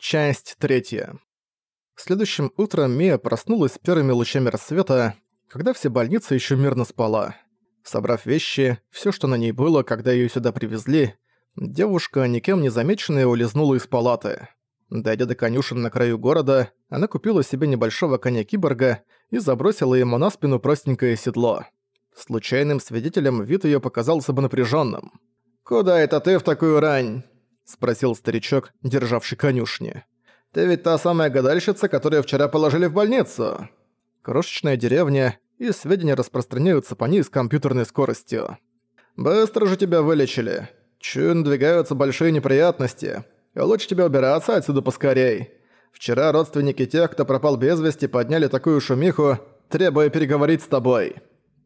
Часть третья. Следующим утром Мия проснулась с первыми лучами рассвета, когда вся больница еще мирно спала. Собрав вещи, все, что на ней было, когда ее сюда привезли, девушка, никем не замеченная, улизнула из палаты. Дойдя до конюшен на краю города, она купила себе небольшого коня-киборга и забросила ему на спину простенькое седло. Случайным свидетелем вид ее показался бы напряженным. «Куда это ты в такую рань?» Спросил старичок, державший конюшни. «Ты ведь та самая гадальщица, которую вчера положили в больницу?» Крошечная деревня, и сведения распространяются по ней с компьютерной скоростью. «Быстро же тебя вылечили. Чую, надвигаются большие неприятности. лучше тебе убираться отсюда поскорей. Вчера родственники тех, кто пропал без вести, подняли такую шумиху, требуя переговорить с тобой».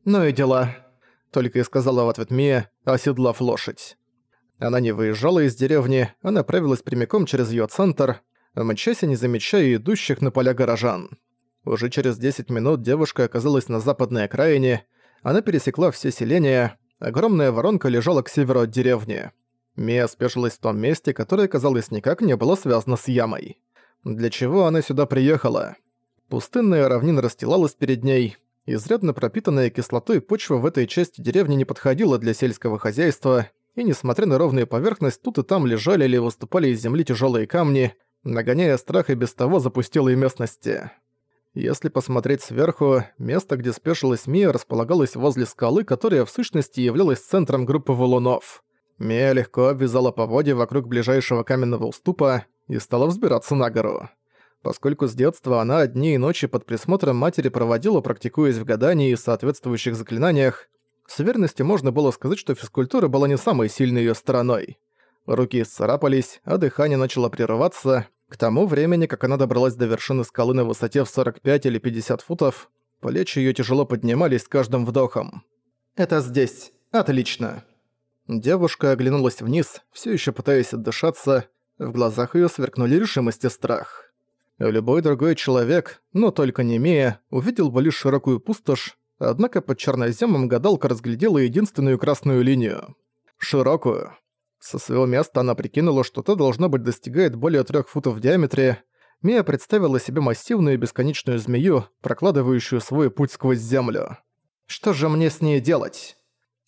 «Ну и дела», — только и сказала в ответ Мия, оседлав лошадь. Она не выезжала из деревни, а направилась прямиком через её центр, мчась не замечая идущих на поля горожан. Уже через 10 минут девушка оказалась на западной окраине, она пересекла все селения, огромная воронка лежала к северу от деревни. Мия спешилась в том месте, которое, казалось, никак не было связано с ямой. Для чего она сюда приехала? Пустынная равнина расстилалась перед ней, изрядно пропитанная кислотой почва в этой части деревни не подходила для сельского хозяйства, и несмотря на ровную поверхность, тут и там лежали или выступали из земли тяжелые камни, нагоняя страх и без того запустелые местности. Если посмотреть сверху, место, где спешилась Мия, располагалось возле скалы, которая в сущности являлась центром группы валунов. Мия легко обвязала поводья вокруг ближайшего каменного уступа и стала взбираться на гору. Поскольку с детства она дни и ночи под присмотром матери проводила, практикуясь в гадании и соответствующих заклинаниях, с верностью можно было сказать, что физкультура была не самой сильной её стороной. Руки исцарапались, а дыхание начало прерываться. К тому времени, как она добралась до вершины скалы на высоте в 45 или 50 футов, плечи её тяжело поднимались с каждым вдохом. «Это здесь. Отлично». Девушка оглянулась вниз, всё ещё пытаясь отдышаться. В глазах её сверкнули решимость и страх. Любой другой человек, но только не Мия, увидел бы лишь широкую пустошь, Однако под черноземом гадалка разглядела единственную красную линию. Широкую. Со своего места она прикинула, что та должно быть достигает более трех футов в диаметре. Мия представила себе массивную бесконечную змею, прокладывающую свой путь сквозь землю. «Что же мне с ней делать?»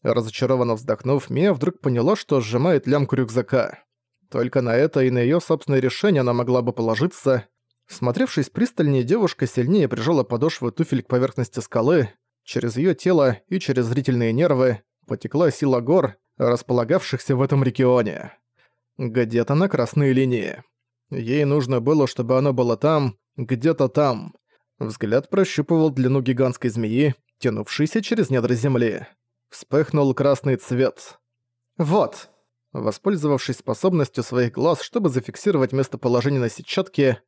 Разочарованно вздохнув, Мия вдруг поняла, что сжимает лямку рюкзака. Только на это и на её собственное решение она могла бы положиться. Смотревшись пристальнее, девушка сильнее прижала подошву туфель к поверхности скалы, Через её тело и через зрительные нервы потекла сила гор, располагавшихся в этом регионе. Где-то на красной линии. Ей нужно было, чтобы оно было там, где-то там. Взгляд прощупывал длину гигантской змеи, тянувшейся через недра земли. Вспыхнул красный цвет. «Вот!» Воспользовавшись способностью своих глаз, чтобы зафиксировать местоположение на сетчатке,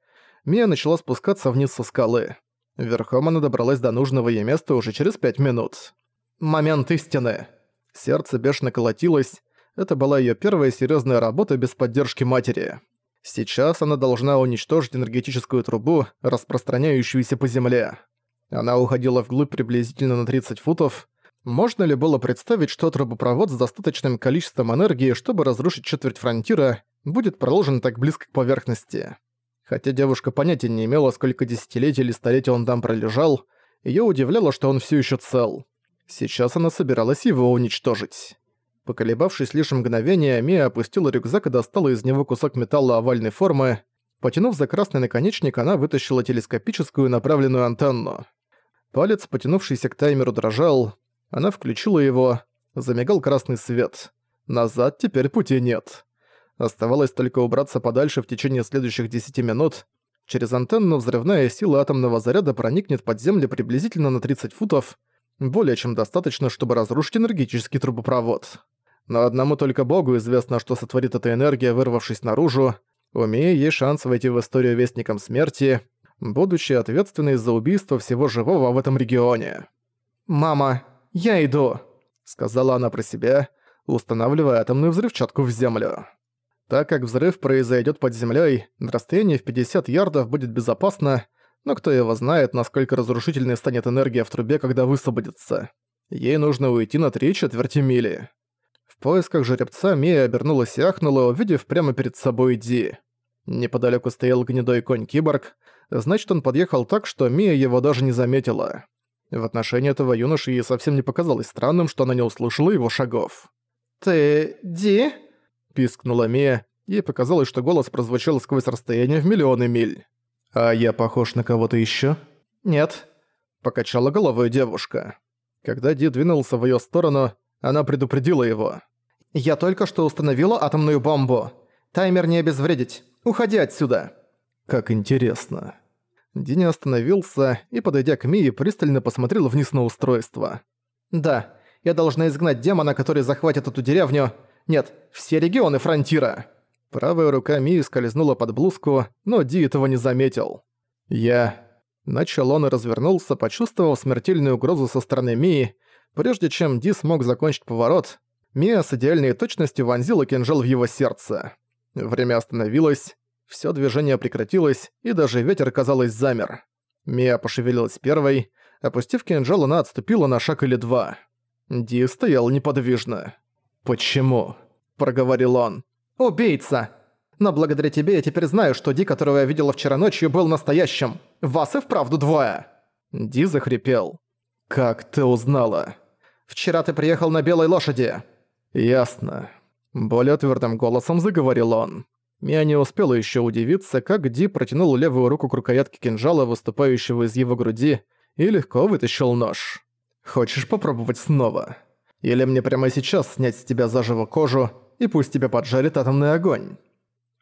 Мия начала спускаться вниз со скалы. Верхом она добралась до нужного ей места уже через пять минут. Момент истины. Сердце бешено колотилось. Это была её первая серьёзная работа без поддержки матери. Сейчас она должна уничтожить энергетическую трубу, распространяющуюся по земле. Она уходила вглубь приблизительно на 30 футов. Можно ли было представить, что трубопровод с достаточным количеством энергии, чтобы разрушить четверть фронтира, будет проложен так близко к поверхности? Хотя девушка понятия не имела, сколько десятилетий или столетий он там пролежал, её удивляло, что он всё ещё цел. Сейчас она собиралась его уничтожить. Поколебавшись лишь мгновение, Мия опустила рюкзак и достала из него кусок металла овальной формы. Потянув за красный наконечник, она вытащила телескопическую направленную антенну. Палец, потянувшийся к таймеру, дрожал. Она включила его. Замигал красный свет. Назад теперь пути нет. Оставалось только убраться подальше в течение следующих 10 минут. Через антенну взрывная сила атомного заряда проникнет под землю приблизительно на 30 футов, более чем достаточно, чтобы разрушить энергетический трубопровод. Но одному только Богу известно, что сотворит эта энергия, вырвавшись наружу. Умея ей шанс войти в историю Вестником Смерти, будучи ответственной за убийство всего живого в этом регионе. «Мама, я иду», — сказала она про себя, устанавливая атомную взрывчатку в землю. Так как взрыв произойдет под землей, на расстоянии в 50 ярдов будет безопасно, но кто его знает, насколько разрушительной станет энергия в трубе, когда высвободится. Ей нужно уйти на три четверти мили. В поисках жеребца Мия обернулась и ахнула, увидев прямо перед собой Ди. Неподалеку стоял гнедой конь-киборг, значит, он подъехал так, что Мия его даже не заметила. В отношении этого юноши ей совсем не показалось странным, что она не услышала его шагов. «Ты... Ди?» – пискнула Мия, ей показалось, что голос прозвучал сквозь расстояние в миллионы миль. «А я похож на кого-то ещё?» «Нет», – покачала головой девушка. Когда Ди двинулся в её сторону, она предупредила его. «Я только что установила атомную бомбу. Таймер не обезвредить. Уходи отсюда!» «Как интересно». Дини остановился и, подойдя к Мии, пристально посмотрел вниз на устройство. «Да, я должна изгнать демона, который захватит эту деревню. Нет, все регионы Фронтира!» Правая рука Мии скользнула под блузку, но Ди этого не заметил. «Я...» Начал он и развернулся, почувствовав смертельную угрозу со стороны Мии. Прежде чем Ди смог закончить поворот, Мия с идеальной точностью вонзила кинжал в его сердце. Время остановилось, все движение прекратилось, и даже ветер, казалось, замер. Мия пошевелилась первой. Опустив кинжал, она отступила на шаг или два. Ди стоял неподвижно. «Почему?» – проговорил он. «Убийца! Но благодаря тебе я теперь знаю, что Ди, которого я видела вчера ночью, был настоящим. Вас и вправду двое!» Ди захрипел. «Как ты узнала?» «Вчера ты приехал на белой лошади». «Ясно». Более твердым голосом заговорил он. Я не успела еще удивиться, как Ди протянул левую руку к рукоятке кинжала, выступающего из его груди, и легко вытащил нож. «Хочешь попробовать снова? Или мне прямо сейчас снять с тебя заживо кожу, и пусть тебя поджарит атомный огонь?»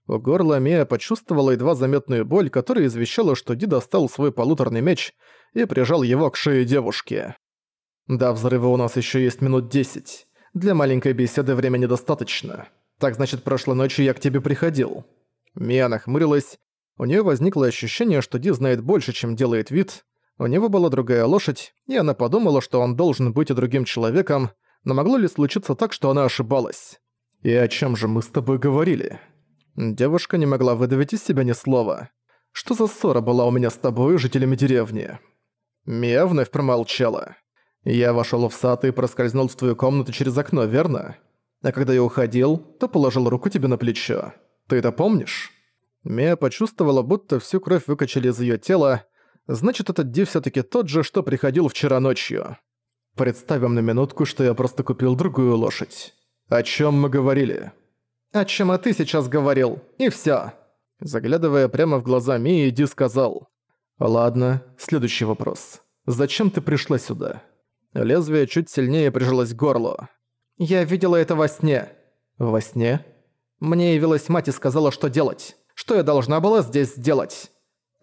У горла Мия почувствовала едва заметную боль, которая извещала, что Ди достал свой полуторный меч и прижал его к шее девушки. «До взрыва у нас еще есть минут десять. Для маленькой беседы времени достаточно». Так значит, прошлой ночью я к тебе приходил». Мия нахмурилась. У нее возникло ощущение, что Ди знает больше, чем делает вид. У него была другая лошадь, и она подумала, что он должен быть и другим человеком, но могло ли случиться так, что она ошибалась? «И о чем же мы с тобой говорили?» Девушка не могла выдавить из себя ни слова. «Что за ссора была у меня с тобой, жителями деревни?» Мия вновь промолчала. «Я вошёл в сад и проскользнул в твою комнату через окно, верно? А когда я уходил, то положил руку тебе на плечо. Ты это помнишь?» Мия почувствовала, будто всю кровь выкачали из её тела, значит, этот Ди всё-таки тот же, что приходил вчера ночью. Представим на минутку, что я просто купил другую лошадь. О чём мы говорили? О чем и ты сейчас говорил, и всё. Заглядывая прямо в глаза Мии, Ди сказал. «Ладно, следующий вопрос. Зачем ты пришла сюда?» Лезвие чуть сильнее прижалось к горлу. «Я видела это во сне». «Во сне?» «Мне явилась мать и сказала, что делать. Что я должна была здесь сделать?»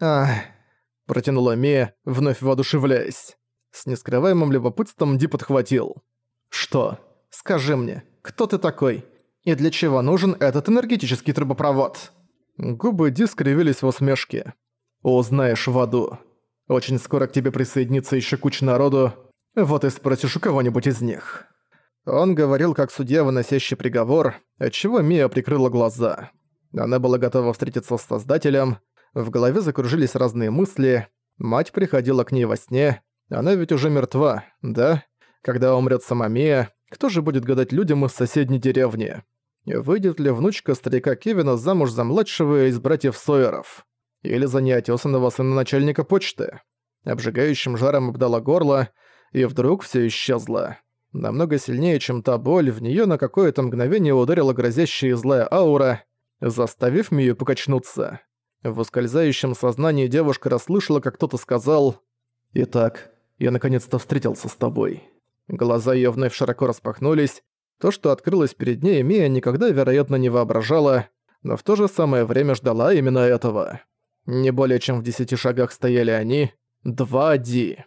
«Ах...» – протянула Мия, вновь воодушевляясь. С нескрываемым любопытством Ди подхватил. «Что? Скажи мне, кто ты такой? И для чего нужен этот энергетический трубопровод?» Губы Ди скривились в усмешке. «Узнаешь в аду. Очень скоро к тебе присоединится еще куча народу. Вот и спросишь у кого-нибудь из них». Он говорил как судья, выносящий приговор, отчего Мия прикрыла глаза. Она была готова встретиться с Создателем, в голове закружились разные мысли, мать приходила к ней во сне, она ведь уже мертва, да? Когда умрет сама Мия, кто же будет гадать людям из соседней деревни? Выйдет ли внучка старика Кевина замуж за младшего из братьев Сойеров? Или за неотесанного сына начальника почты? Обжигающим жаром обдала горло, и вдруг все исчезло. Намного сильнее, чем та боль, в неё на какое-то мгновение ударила грозящая и злая аура, заставив Мию покачнуться. В ускользающем сознании девушка расслышала, как кто-то сказал «Итак, я наконец-то встретился с тобой». Глаза её вновь широко распахнулись. То, что открылось перед ней, Мия никогда, вероятно, не воображала, но в то же самое время ждала именно этого. Не более чем в десяти шагах стояли они, два Ди.